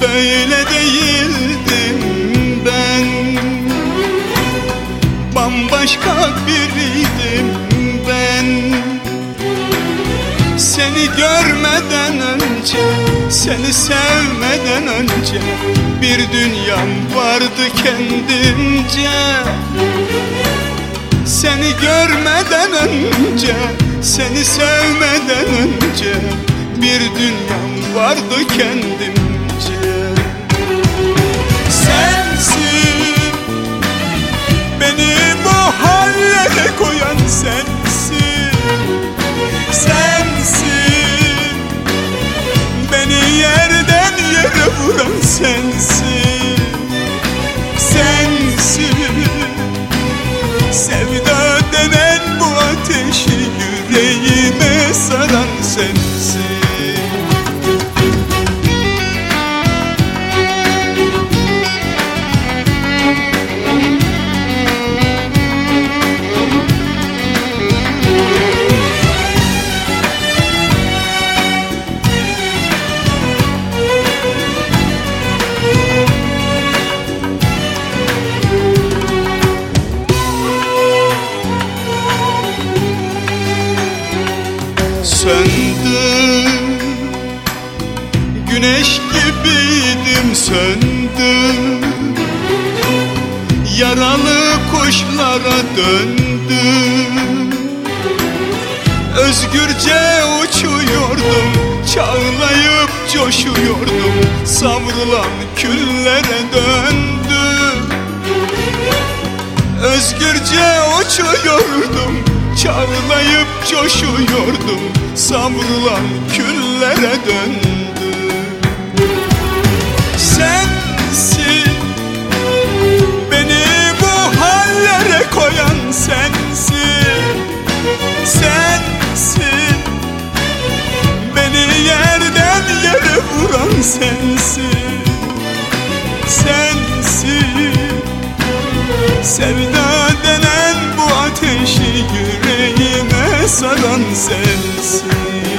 Böyle değildim ben Bambaşka biriydim ben Seni görmeden önce Seni sevmeden önce Bir dünyam vardı kendimce Seni görmeden önce Seni sevmeden önce Bir dünyam vardı kendimce. Sensin Beni bu hallere koyan sensin. Sensin Beni yerden yere vuran sensin. Sensin Sevda denen bu ateşi yüreğime saran sensin söndüm Güneş gibiydim söndüm. Yaralı kuşlara döndüm. Özgürce uçuyordum Çağlayıp coşuyordum. Savrulan küllere döndüm. Özgürce uçuyordum Çağlayıp coşuyordum. Savrulan küllere döndüm. Sensin Beni bu hallere koyan sensin. Sensin Beni yerden yere vuran sensin. Sensin Sevda saran sensin